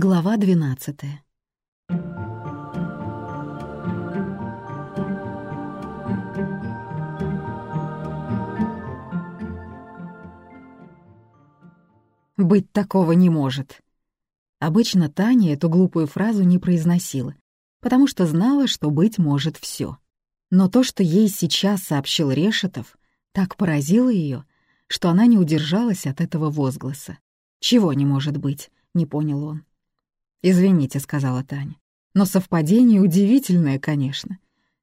Глава двенадцатая. «Быть такого не может». Обычно Таня эту глупую фразу не произносила, потому что знала, что быть может все. Но то, что ей сейчас сообщил Решетов, так поразило ее, что она не удержалась от этого возгласа. «Чего не может быть?» — не понял он. «Извините», — сказала Таня. «Но совпадение удивительное, конечно.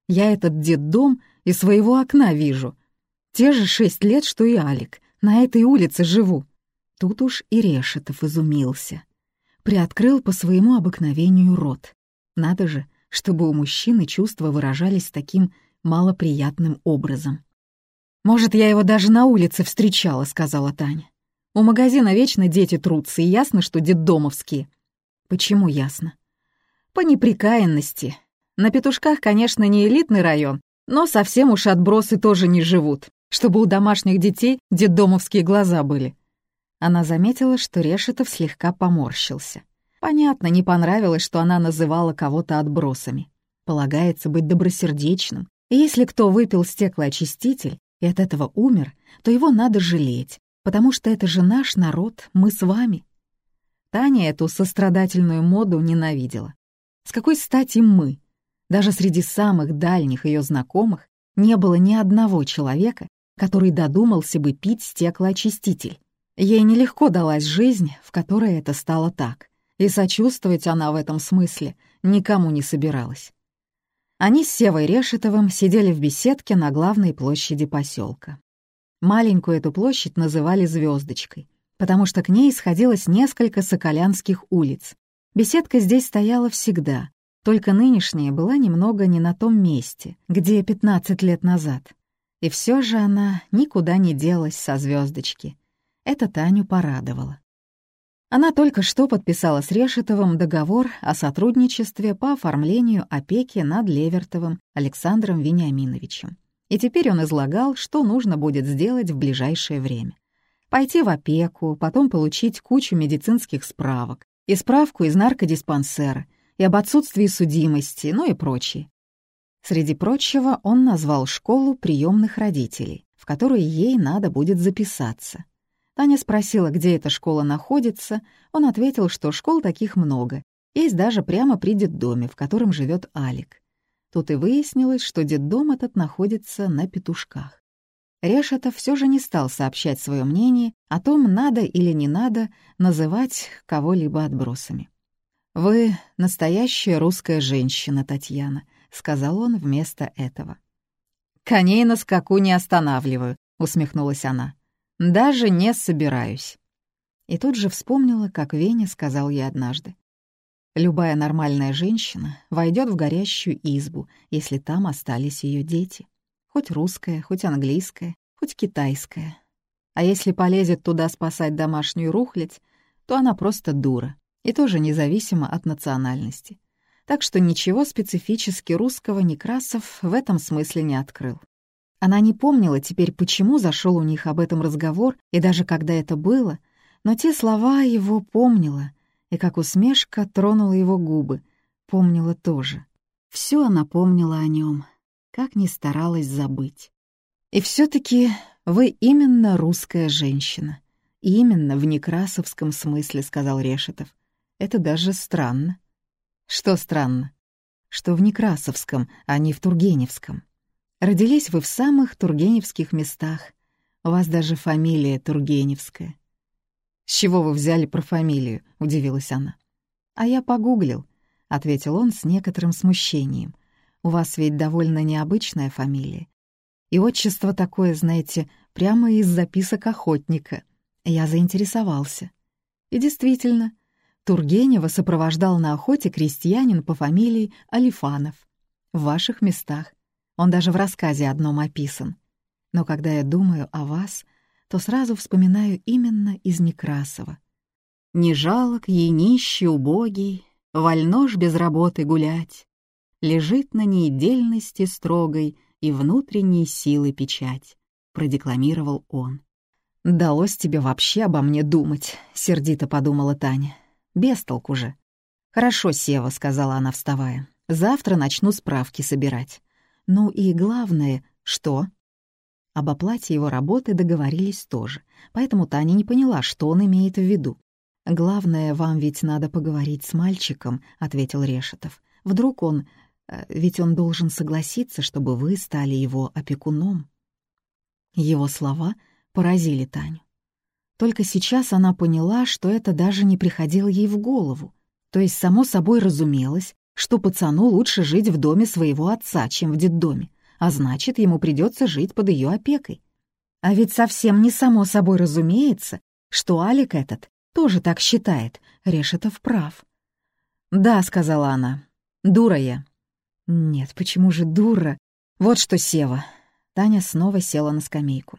Я этот детдом из своего окна вижу. Те же шесть лет, что и Алик. На этой улице живу». Тут уж и Решетов изумился. Приоткрыл по своему обыкновению рот. Надо же, чтобы у мужчины чувства выражались таким малоприятным образом. «Может, я его даже на улице встречала», — сказала Таня. «У магазина вечно дети трутся, и ясно, что детдомовские. Почему ясно? По неприкаянности. На Петушках, конечно, не элитный район, но совсем уж отбросы тоже не живут, чтобы у домашних детей детдомовские глаза были. Она заметила, что Решетов слегка поморщился. Понятно, не понравилось, что она называла кого-то отбросами. Полагается быть добросердечным, и если кто выпил стеклоочиститель и от этого умер, то его надо жалеть, потому что это же наш народ, мы с вами. Таня эту сострадательную моду ненавидела. С какой стати мы? Даже среди самых дальних ее знакомых не было ни одного человека, который додумался бы пить стеклоочиститель. Ей нелегко далась жизнь, в которой это стало так, и сочувствовать она в этом смысле никому не собиралась. Они с Севой Решетовым сидели в беседке на главной площади поселка. Маленькую эту площадь называли «Звездочкой», потому что к ней сходилось несколько соколянских улиц. Беседка здесь стояла всегда, только нынешняя была немного не на том месте, где 15 лет назад. И все же она никуда не делась со звездочки. Это Таню порадовало. Она только что подписала с Решетовым договор о сотрудничестве по оформлению опеки над Левертовым Александром Вениаминовичем. И теперь он излагал, что нужно будет сделать в ближайшее время пойти в опеку, потом получить кучу медицинских справок и справку из наркодиспансера и об отсутствии судимости, ну и прочее. Среди прочего, он назвал школу приемных родителей, в которую ей надо будет записаться. Таня спросила, где эта школа находится, он ответил, что школ таких много, есть даже прямо при детдоме, в котором живет Алик. Тут и выяснилось, что детдом этот находится на петушках. Решетов все же не стал сообщать свое мнение о том, надо или не надо называть кого-либо отбросами. «Вы настоящая русская женщина, Татьяна», — сказал он вместо этого. «Коней на скаку не останавливаю», — усмехнулась она. «Даже не собираюсь». И тут же вспомнила, как Веня сказал ей однажды. «Любая нормальная женщина войдет в горящую избу, если там остались ее дети». Хоть русская, хоть английская, хоть китайская. А если полезет туда спасать домашнюю рухлядь, то она просто дура, и тоже независимо от национальности. Так что ничего специфически русского Некрасов в этом смысле не открыл. Она не помнила теперь, почему зашел у них об этом разговор, и даже когда это было, но те слова его помнила, и как усмешка тронула его губы, помнила тоже. Все она помнила о нем, как ни старалась забыть. И все таки вы именно русская женщина. Именно в некрасовском смысле, сказал Решетов. Это даже странно. Что странно? Что в Некрасовском, а не в Тургеневском. Родились вы в самых тургеневских местах. У вас даже фамилия Тургеневская. «С чего вы взяли про фамилию?» — удивилась она. «А я погуглил», — ответил он с некоторым смущением — у вас ведь довольно необычная фамилия. И отчество такое, знаете, прямо из записок охотника. Я заинтересовался. И действительно, Тургенева сопровождал на охоте крестьянин по фамилии Алифанов. В ваших местах. Он даже в рассказе одном описан. Но когда я думаю о вас, то сразу вспоминаю именно из Некрасова. «Не жалок ей нищий, убогий, вольно ж без работы гулять, лежит на ней дельности строгой и внутренней силы печать», — продекламировал он. «Далось тебе вообще обо мне думать», — сердито подумала Таня. «Без толку же. «Хорошо, Сева», — сказала она, вставая. «Завтра начну справки собирать. Ну и главное, что?» Об оплате его работы договорились тоже, поэтому Таня не поняла, что он имеет в виду. «Главное, вам ведь надо поговорить с мальчиком», — ответил Решетов. «Вдруг он... Э, ведь он должен согласиться, чтобы вы стали его опекуном». Его слова поразили Таню. Только сейчас она поняла, что это даже не приходило ей в голову. То есть, само собой разумелось, что пацану лучше жить в доме своего отца, чем в детдоме а значит, ему придется жить под ее опекой. А ведь совсем не само собой разумеется, что Алик этот тоже так считает, Решетов прав. «Да», — сказала она, — «дура я». «Нет, почему же дура? Вот что, Сева». Таня снова села на скамейку.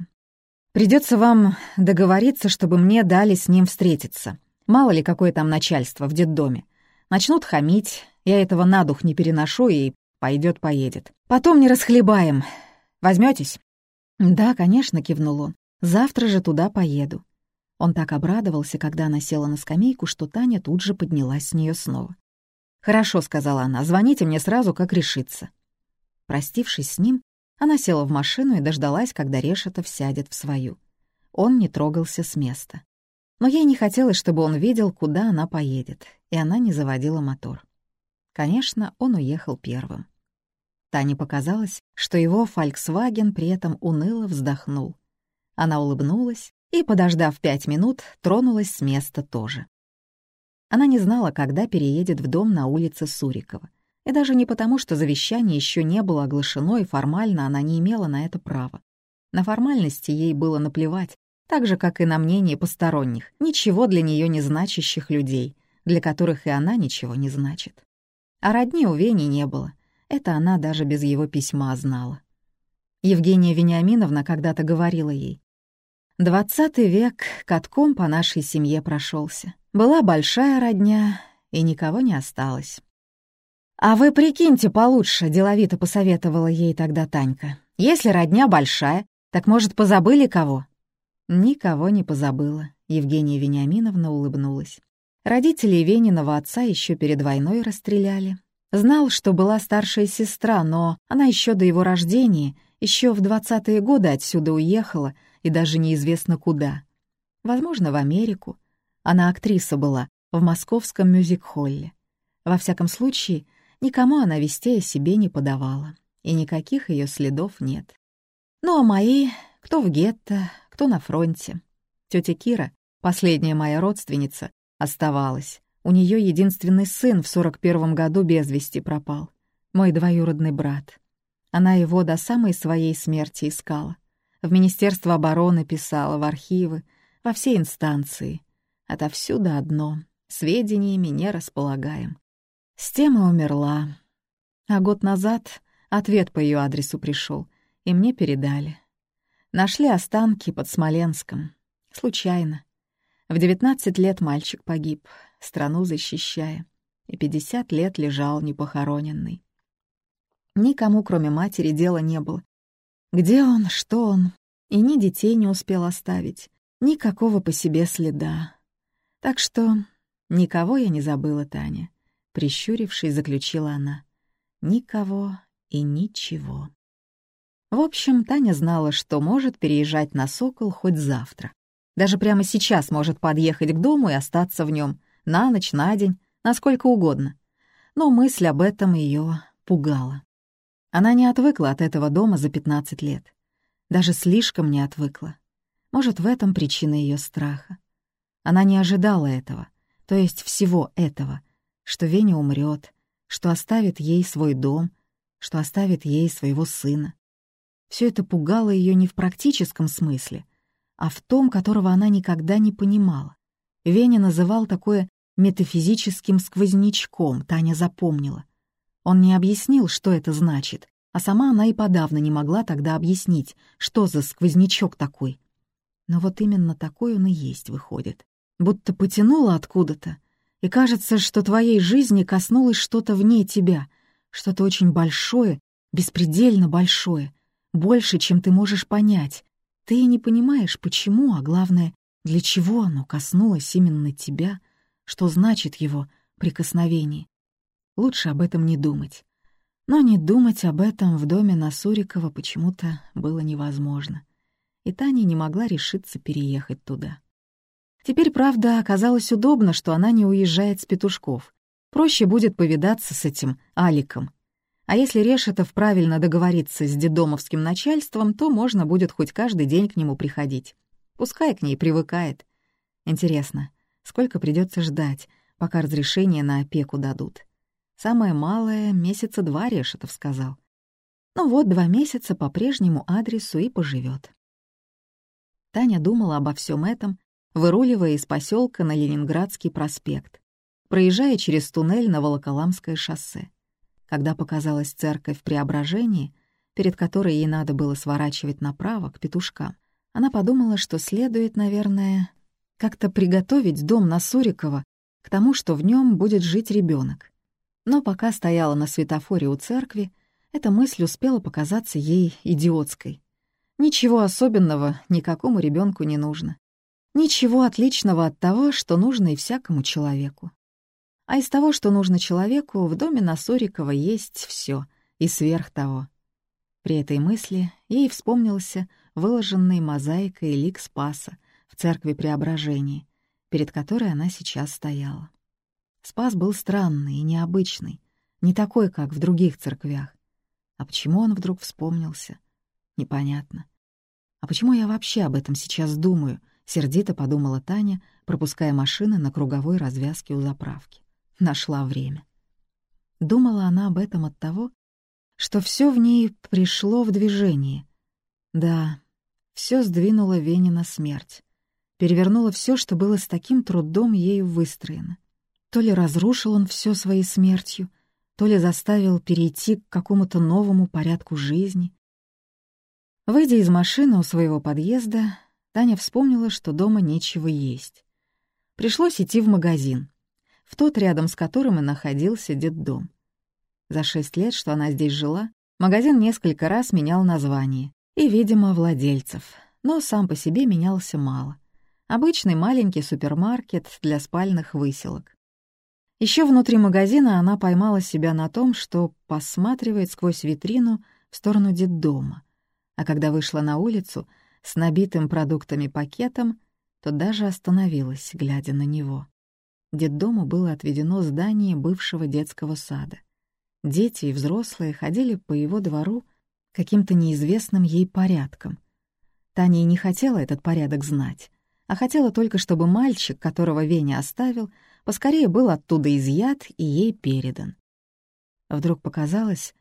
«Придется вам договориться, чтобы мне дали с ним встретиться. Мало ли, какое там начальство в детдоме. Начнут хамить, я этого на дух не переношу и Пойдет, поедет. Потом не расхлебаем. Возьметесь? Да, конечно, кивнул он. Завтра же туда поеду. Он так обрадовался, когда она села на скамейку, что Таня тут же поднялась с нее снова. «Хорошо», — сказала она, — «звоните мне сразу, как решится». Простившись с ним, она села в машину и дождалась, когда Решетов сядет в свою. Он не трогался с места. Но ей не хотелось, чтобы он видел, куда она поедет, и она не заводила мотор. Конечно, он уехал первым. Тане показалось, что его «Фольксваген» при этом уныло вздохнул. Она улыбнулась и, подождав пять минут, тронулась с места тоже. Она не знала, когда переедет в дом на улице Сурикова. И даже не потому, что завещание еще не было оглашено, и формально она не имела на это права. На формальности ей было наплевать, так же, как и на мнение посторонних, ничего для нее не значащих людей, для которых и она ничего не значит. А родни у Вени не было. Это она даже без его письма знала. Евгения Вениаминовна когда-то говорила ей. «Двадцатый век катком по нашей семье прошелся. Была большая родня, и никого не осталось». «А вы прикиньте получше», — деловито посоветовала ей тогда Танька. «Если родня большая, так, может, позабыли кого?» Никого не позабыла, Евгения Вениаминовна улыбнулась. Родителей Вениного отца еще перед войной расстреляли. Знал, что была старшая сестра, но она еще до его рождения, еще в двадцатые годы отсюда уехала, и даже неизвестно куда. Возможно, в Америку. Она актриса была в московском мюзик-холле. Во всяком случае, никому она вестей о себе не подавала, и никаких ее следов нет. Ну а мои, кто в гетто, кто на фронте. Тетя Кира, последняя моя родственница, оставалась. У нее единственный сын в 41 году без вести пропал. Мой двоюродный брат. Она его до самой своей смерти искала. В Министерство обороны писала, в архивы, во все инстанции. Отовсюду одно — сведениями не располагаем. С тем и умерла. А год назад ответ по ее адресу пришел, и мне передали. Нашли останки под Смоленском. Случайно. В 19 лет мальчик погиб, страну защищая, и 50 лет лежал непохороненный. Никому, кроме матери, дела не было. Где он, что он, и ни детей не успел оставить, никакого по себе следа. Так что никого я не забыла, Таня, прищурившись, заключила она. Никого и ничего. В общем, Таня знала, что может переезжать на Сокол хоть завтра. Даже прямо сейчас может подъехать к дому и остаться в нем на ночь, на день, насколько угодно. Но мысль об этом ее пугала. Она не отвыкла от этого дома за 15 лет. Даже слишком не отвыкла. Может, в этом причина ее страха. Она не ожидала этого, то есть всего этого, что Веня умрет, что оставит ей свой дом, что оставит ей своего сына. Все это пугало ее не в практическом смысле — а в том, которого она никогда не понимала. Веня называл такое метафизическим сквознячком, Таня запомнила. Он не объяснил, что это значит, а сама она и подавно не могла тогда объяснить, что за сквознячок такой. Но вот именно такой он и есть, выходит. Будто потянуло откуда-то, и кажется, что твоей жизни коснулось что-то вне тебя, что-то очень большое, беспредельно большое, больше, чем ты можешь понять, ты не понимаешь, почему, а главное, для чего оно коснулось именно тебя, что значит его прикосновении. Лучше об этом не думать. Но не думать об этом в доме на Сурикова почему-то было невозможно. И Таня не могла решиться переехать туда. Теперь, правда, оказалось удобно, что она не уезжает с петушков. Проще будет повидаться с этим Аликом. А если Решетов правильно договориться с дедомовским начальством, то можно будет хоть каждый день к нему приходить. Пускай к ней привыкает. Интересно, сколько придется ждать, пока разрешение на опеку дадут? Самое малое — месяца два, Решетов сказал. Ну вот, два месяца по прежнему адресу и поживет. Таня думала обо всем этом, выруливая из поселка на Ленинградский проспект, проезжая через туннель на Волоколамское шоссе. Когда показалась церковь Преображения, перед которой ей надо было сворачивать направо к петушкам, она подумала, что следует, наверное, как-то приготовить дом на Сурикова к тому, что в нем будет жить ребенок. Но пока стояла на светофоре у церкви, эта мысль успела показаться ей идиотской. Ничего особенного никакому ребенку не нужно. Ничего отличного от того, что нужно и всякому человеку. А из того, что нужно человеку, в доме на Сурикова есть все и сверх того. При этой мысли ей вспомнился выложенный мозаикой лик Спаса в церкви Преображения, перед которой она сейчас стояла. Спас был странный и необычный, не такой, как в других церквях. А почему он вдруг вспомнился? Непонятно. А почему я вообще об этом сейчас думаю? Сердито подумала Таня, пропуская машины на круговой развязке у заправки. Нашла время. Думала она об этом от того, что все в ней пришло в движение. Да, все сдвинуло Венина смерть. Перевернуло все, что было с таким трудом ею выстроено. То ли разрушил он все своей смертью, то ли заставил перейти к какому-то новому порядку жизни. Выйдя из машины у своего подъезда, Таня вспомнила, что дома нечего есть. Пришлось идти в магазин, в тот, рядом с которым и находился детдом. За шесть лет, что она здесь жила, магазин несколько раз менял название и, видимо, владельцев, но сам по себе менялся мало. Обычный маленький супермаркет для спальных выселок. Еще внутри магазина она поймала себя на том, что посматривает сквозь витрину в сторону детдома, а когда вышла на улицу с набитым продуктами пакетом, то даже остановилась, глядя на него. Детдому было отведено здание бывшего детского сада. Дети и взрослые ходили по его двору каким-то неизвестным ей порядком. Таня и не хотела этот порядок знать, а хотела только, чтобы мальчик, которого Веня оставил, поскорее был оттуда изъят и ей передан. Вдруг показалось,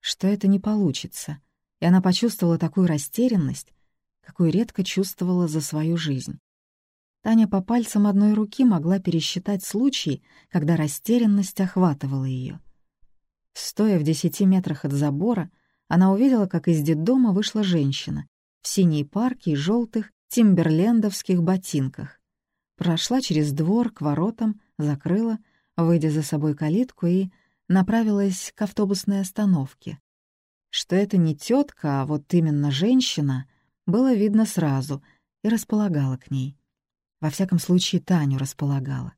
что это не получится, и она почувствовала такую растерянность, какую редко чувствовала за свою жизнь. Таня по пальцам одной руки могла пересчитать случаи, когда растерянность охватывала ее. Стоя в десяти метрах от забора, она увидела, как из детдома вышла женщина в синей парке и желтых тимберлендовских ботинках прошла через двор к воротам, закрыла, выйдя за собой калитку и направилась к автобусной остановке. Что это не тетка, а вот именно женщина, было видно сразу и располагала к ней. Во всяком случае, Таню располагала.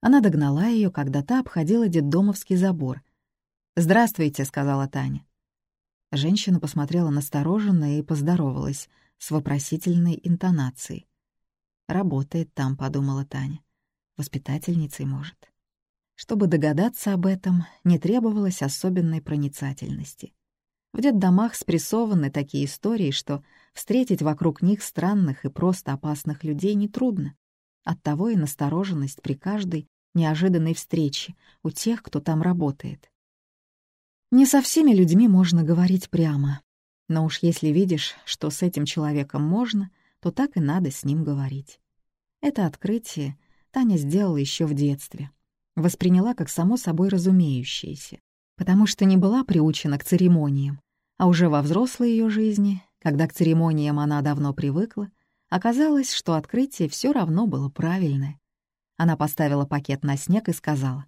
Она догнала ее, когда та обходила детдомовский забор. «Здравствуйте», — сказала Таня. Женщина посмотрела настороженно и поздоровалась с вопросительной интонацией. Работает там, подумала Таня. Воспитательницей, может. Чтобы догадаться об этом, не требовалось особенной проницательности. В детдомах спрессованы такие истории, что встретить вокруг них странных и просто опасных людей нетрудно. Оттого и настороженность при каждой неожиданной встрече у тех, кто там работает. Не со всеми людьми можно говорить прямо, но уж если видишь, что с этим человеком можно, то так и надо с ним говорить. Это открытие Таня сделала еще в детстве. Восприняла как само собой разумеющееся, потому что не была приучена к церемониям, а уже во взрослой ее жизни, когда к церемониям она давно привыкла, оказалось, что открытие все равно было правильное. Она поставила пакет на снег и сказала,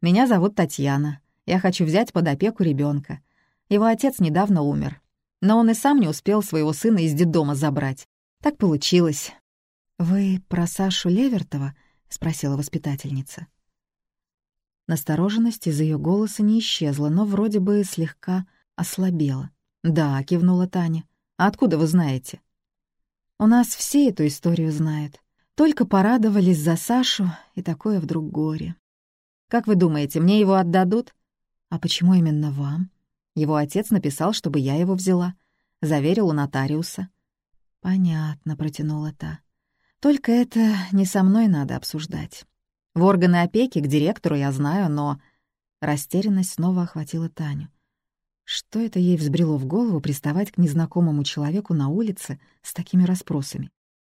«Меня зовут Татьяна. Я хочу взять под опеку ребенка. Его отец недавно умер, но он и сам не успел своего сына из детдома забрать. Так получилось. «Вы про Сашу Левертова?» — спросила воспитательница. Настороженность из ее голоса не исчезла, но вроде бы слегка ослабела. «Да», — кивнула Таня. «А откуда вы знаете?» «У нас все эту историю знают. Только порадовались за Сашу, и такое вдруг горе. Как вы думаете, мне его отдадут?» «А почему именно вам?» Его отец написал, чтобы я его взяла. Заверил у нотариуса. «Понятно», — протянула та. «Только это не со мной надо обсуждать. В органы опеки к директору я знаю, но...» Растерянность снова охватила Таню. Что это ей взбрело в голову приставать к незнакомому человеку на улице с такими расспросами?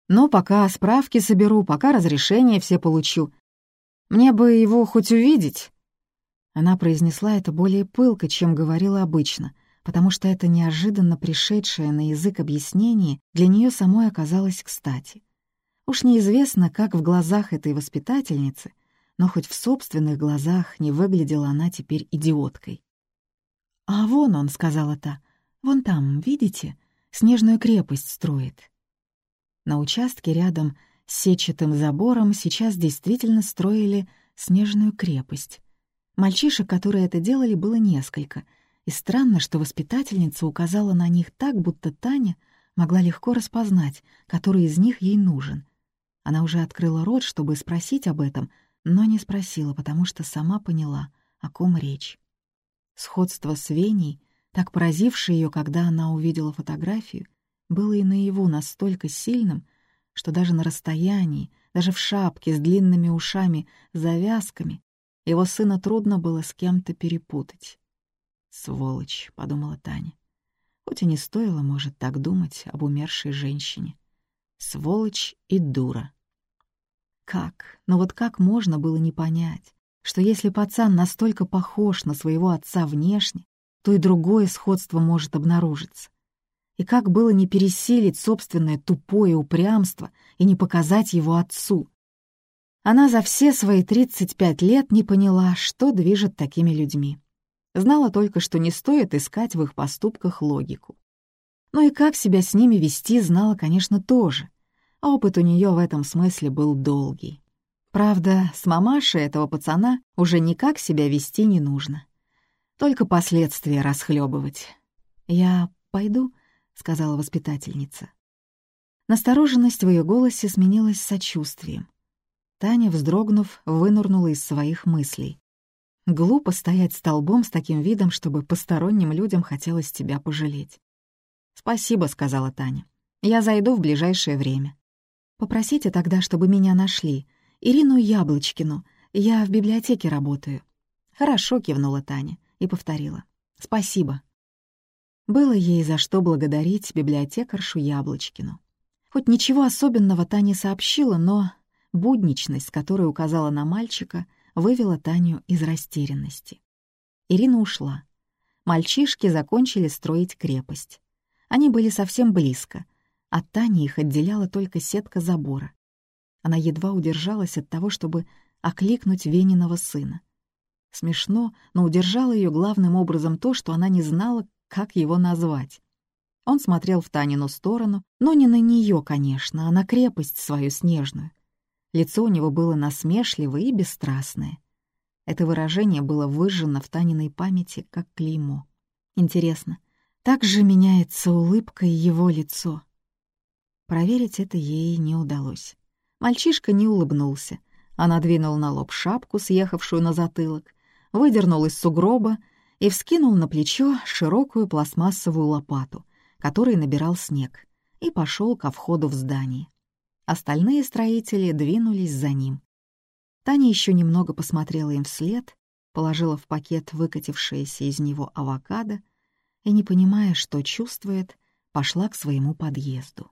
«Ну, пока справки соберу, пока разрешение все получу. Мне бы его хоть увидеть». Она произнесла это более пылко, чем говорила обычно, потому что это неожиданно пришедшее на язык объяснение для нее самой оказалось кстати. Уж неизвестно, как в глазах этой воспитательницы, но хоть в собственных глазах не выглядела она теперь идиоткой. «А вон он», — сказала та, — «вон там, видите, снежную крепость строит». На участке рядом с сетчатым забором сейчас действительно строили снежную крепость. Мальчишек, которые это делали, было несколько, и странно, что воспитательница указала на них так, будто Таня могла легко распознать, который из них ей нужен. Она уже открыла рот, чтобы спросить об этом, но не спросила, потому что сама поняла, о ком речь. Сходство с Веней, так поразившее ее, когда она увидела фотографию, было и наяву настолько сильным, что даже на расстоянии, даже в шапке с длинными ушами, завязками, его сына трудно было с кем-то перепутать. «Сволочь», — подумала Таня. Хоть и не стоило, может, так думать об умершей женщине. Сволочь и дура. Как? Но вот как можно было не понять, что если пацан настолько похож на своего отца внешне, то и другое сходство может обнаружиться? И как было не пересилить собственное тупое упрямство и не показать его отцу? Она за все свои 35 лет не поняла, что движет такими людьми. Знала только, что не стоит искать в их поступках логику. Но и как себя с ними вести, знала, конечно, тоже. А опыт у нее в этом смысле был долгий. Правда, с мамашей этого пацана уже никак себя вести не нужно. Только последствия расхлебывать. «Я пойду», — сказала воспитательница. Настороженность в ее голосе сменилась сочувствием. Таня, вздрогнув, вынурнула из своих мыслей. Глупо стоять столбом с таким видом, чтобы посторонним людям хотелось тебя пожалеть. «Спасибо», — сказала Таня. «Я зайду в ближайшее время». «Попросите тогда, чтобы меня нашли. Ирину Яблочкину. Я в библиотеке работаю». «Хорошо», — кивнула Таня и повторила. «Спасибо». Было ей за что благодарить библиотекаршу Яблочкину. Хоть ничего особенного Таня сообщила, но Будничность, с которой указала на мальчика, вывела Таню из растерянности. Ирина ушла. Мальчишки закончили строить крепость. Они были совсем близко. От Тани их отделяла только сетка забора. Она едва удержалась от того, чтобы окликнуть Вениного сына. Смешно, но удержало ее главным образом то, что она не знала, как его назвать. Он смотрел в Танину сторону, но не на нее, конечно, а на крепость свою снежную. Лицо у него было насмешливое и бесстрастное. Это выражение было выжжено в Таниной памяти, как клеймо. Интересно, так же меняется улыбка и его лицо. Проверить это ей не удалось. Мальчишка не улыбнулся, а надвинул на лоб шапку, съехавшую на затылок, выдернул из сугроба и вскинул на плечо широкую пластмассовую лопату, которой набирал снег, и пошел ко входу в здание. Остальные строители двинулись за ним. Таня еще немного посмотрела им вслед, положила в пакет выкатившееся из него авокадо и, не понимая, что чувствует, пошла к своему подъезду.